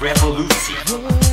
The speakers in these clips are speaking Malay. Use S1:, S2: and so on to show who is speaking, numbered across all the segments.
S1: revolution.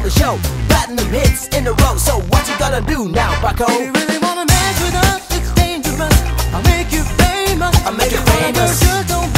S1: on the show. Platinum hits in a row. So what you gonna do now, Paco?
S2: If you really wanna mess with us, it's dangerous. I'll make you famous.
S1: I'll make you famous.
S2: Wanna go, just don't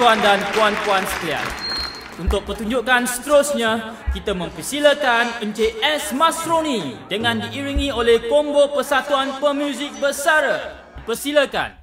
S3: tuan-tuan dan puan-puan sekalian. Untuk pertunjukan seterusnya, kita mempersilakan Encik S. Masroni dengan diiringi oleh Kombo Persatuan Pemuzik Bersara. Persilakan.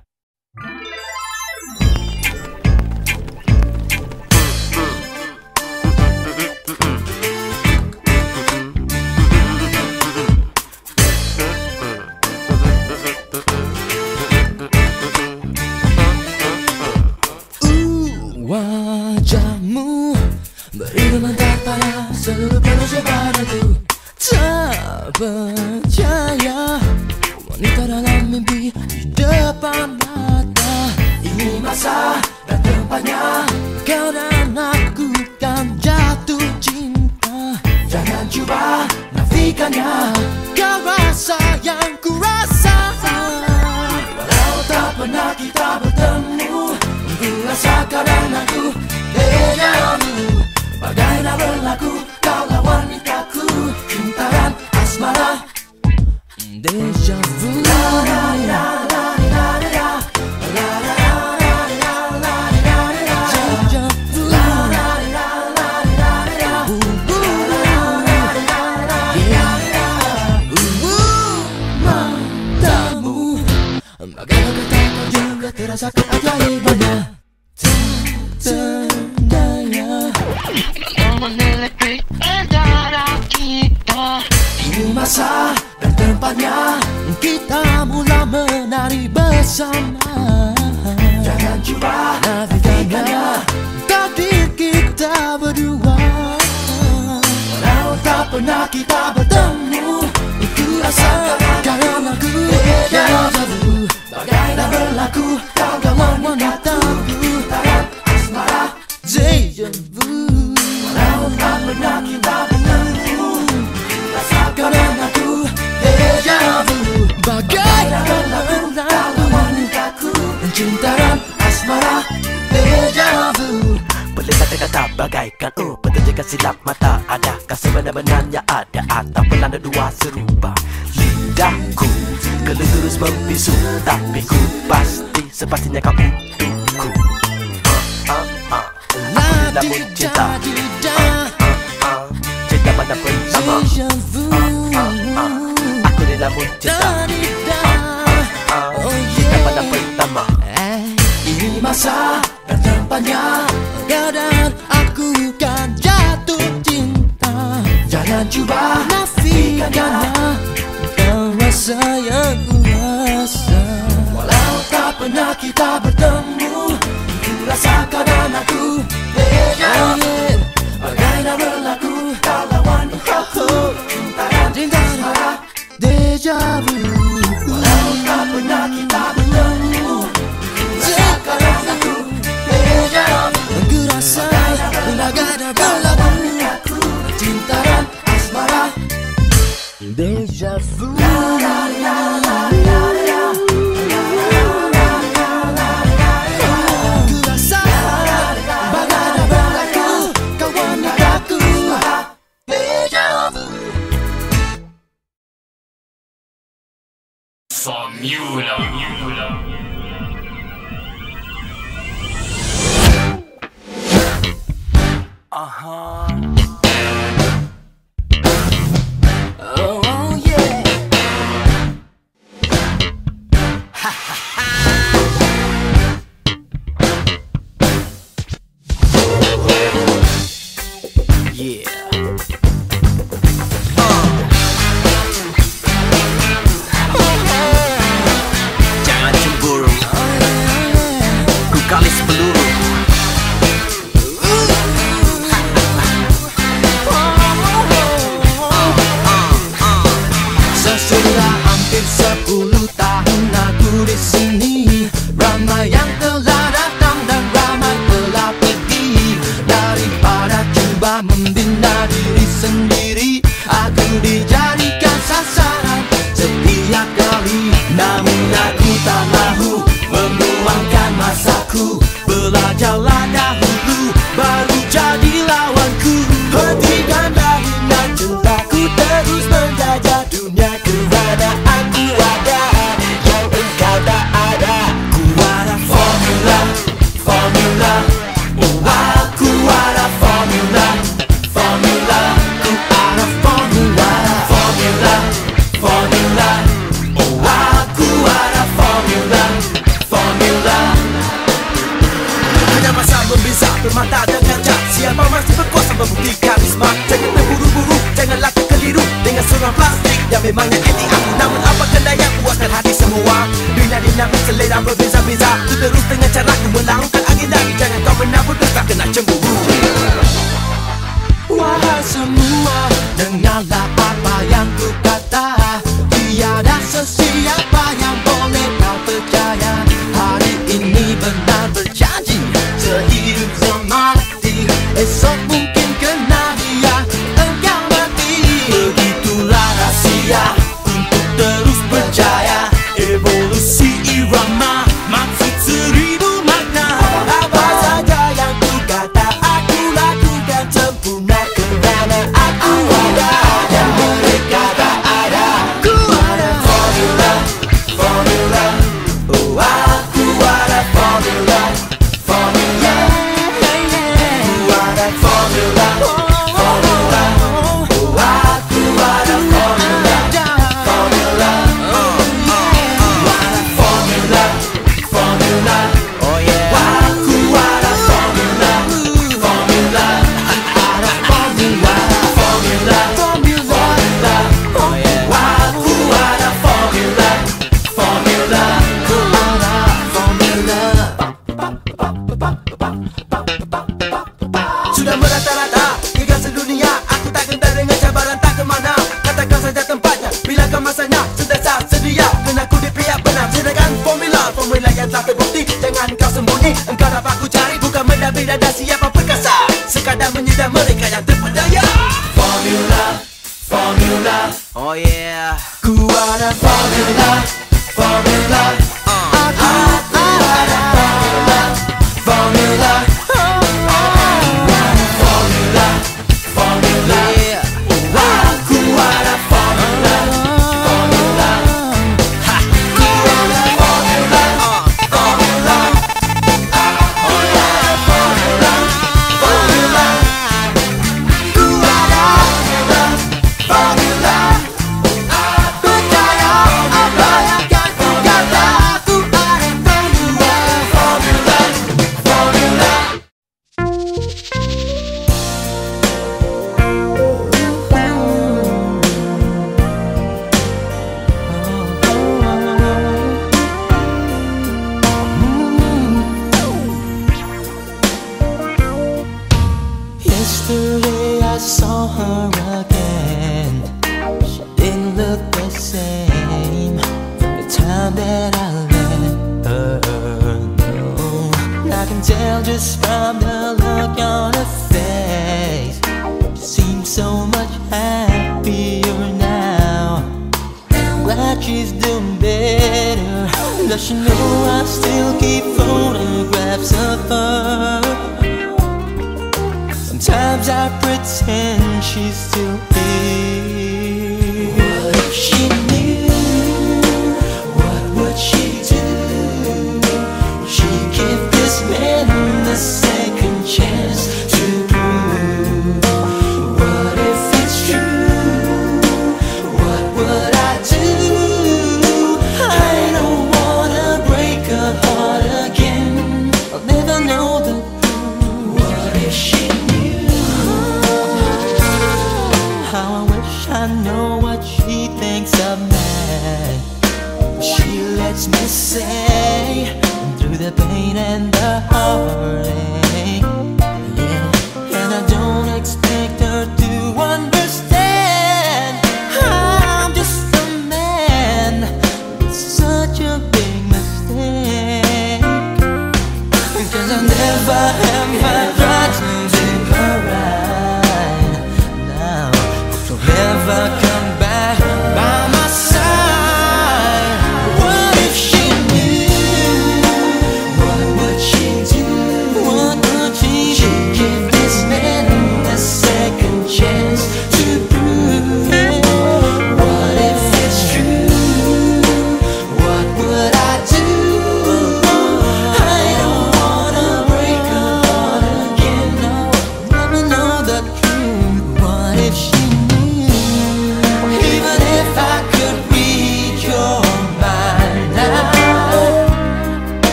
S1: Tak percaya wanita dalam mimpi di depan mata. Ini masa dan tempatnya. Kau dan aku kan jatuh cinta. Jangan cuba nafikannya kau rasa yang ku rasa. Walau tak pernah kita bertemu Ku rasa kau dan aku Deja vu Bagai berlaku Deixa Déjà vu. La, la, la. Tempatnya Kita mula menari bersama. Jangan cuba nafikannya Takdir kita berdua. Walau tak pernah kita bertemu Ku rasa dalam aku Deja vu Bagai nak berlaku. Kau kawan wanitaku Taran asmara. Deja vu Walau tak pernah kita bertemu vu Bagai nak berlaku Kau kawan wanitaku Cinta dan asmara Deja vu.
S2: Boleh kata-kata bagaikan Oh Petunjukkan silap mata. Adakah sebenar-benarnya? Ada Atau pernah ada dua serupa. Lidahku Kalau terus membisu Tapi ku pasti Sepastinya kau untukku. Ah, ah, ah. Aku di lamun cinta Ah, ah. Cinta pada pertama.
S1: Deja
S2: Ah, ah. Lamun cinta pada pertama.
S1: Ini masa dan tempatnya. Kau dan aku kan jatuh cinta. Jangan cuba nafikannya Kau rasa yang ku rasa Walau tak pernah kita bertemu Ku rasa kau dan aku vu Bagai Deja vu. Walau tak pernah kita bertemu Rasa kau dan aku Ku rasa Bagai nak berlaku Cinta dan asmara Deja vu
S4: Formula.
S1: Oh, Yeah, que vai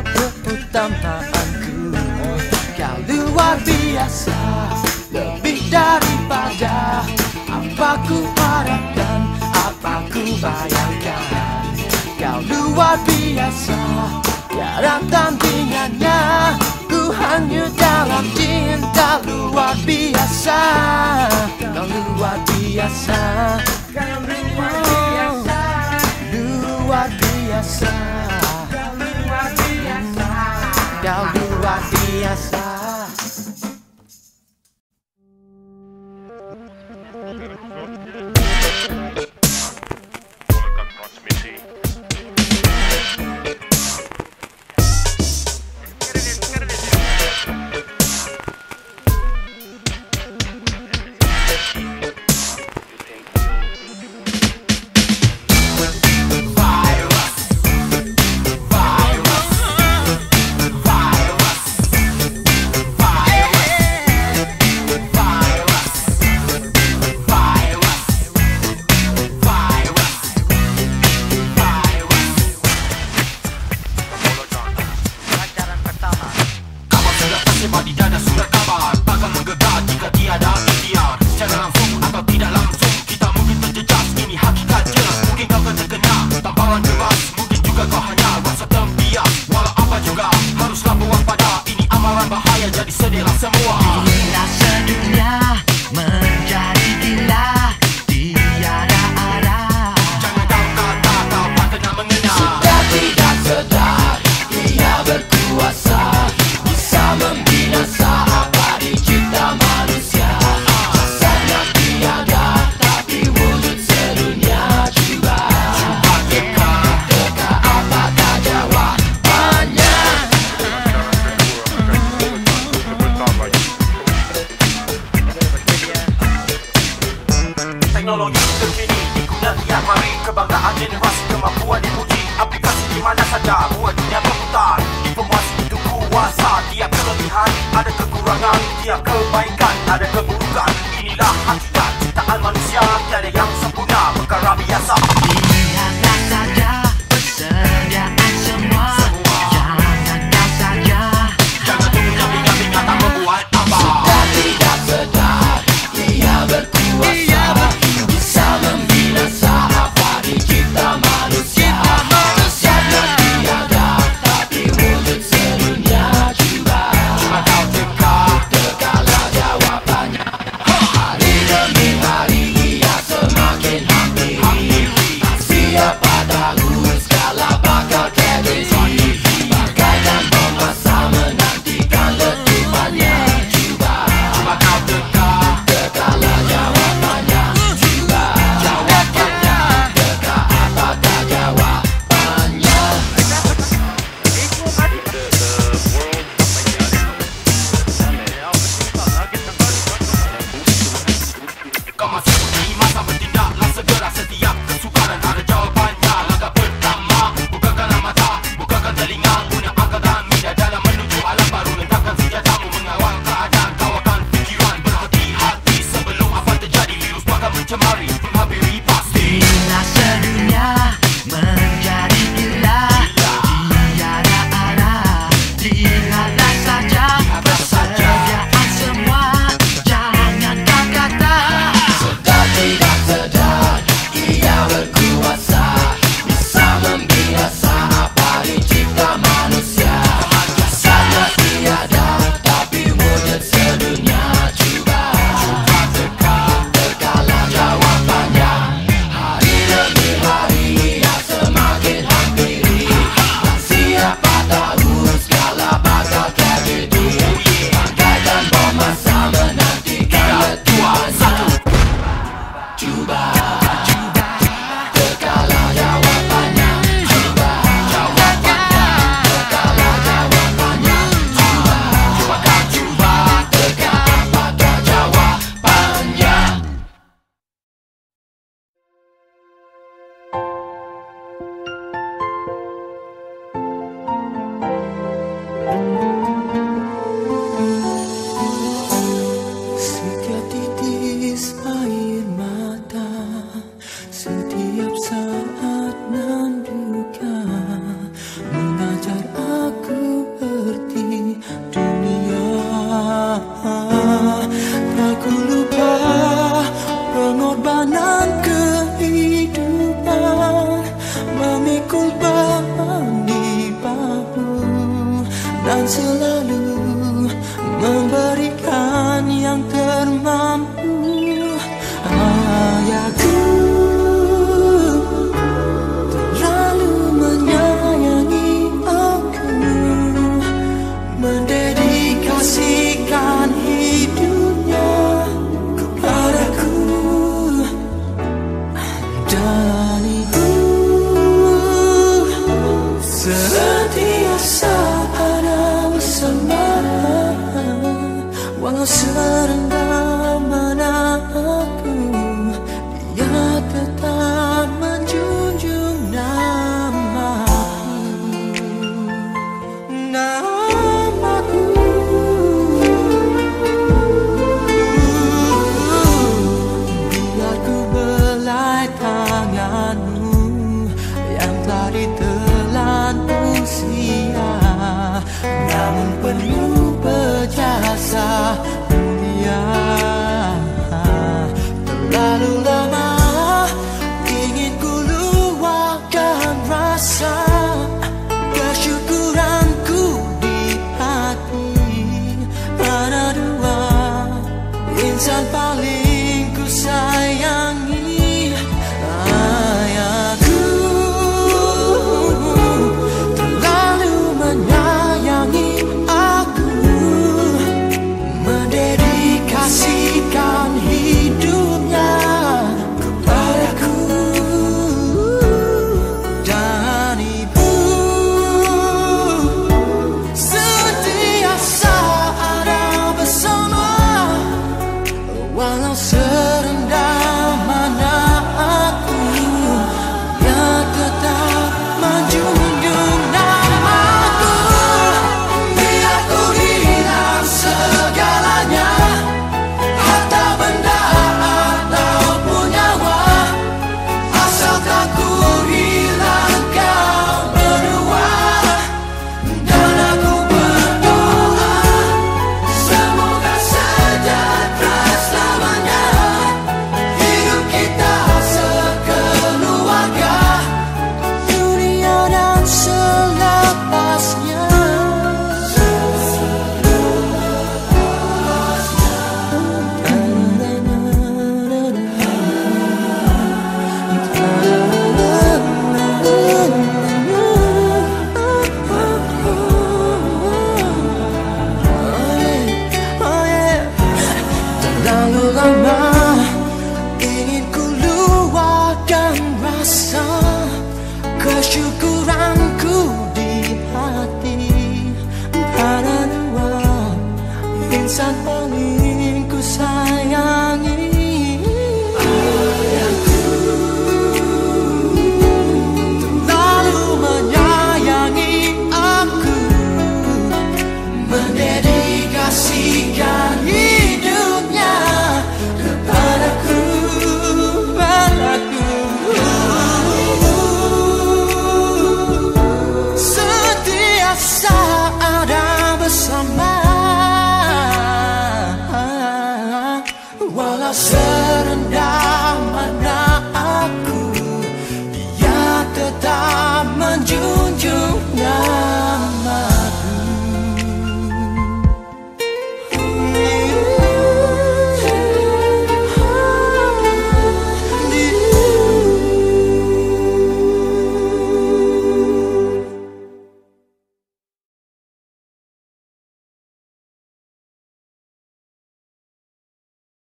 S1: keutamaanku Kau luar biasa Lebih daripada Apa ku harapkan Apa ku bayangkan. Kau luar biasa Jarang tandingannya. Ku hanyut dalam cinta Luar biasa. Kau luar biasa. Kau Luar biasa, luar biasa.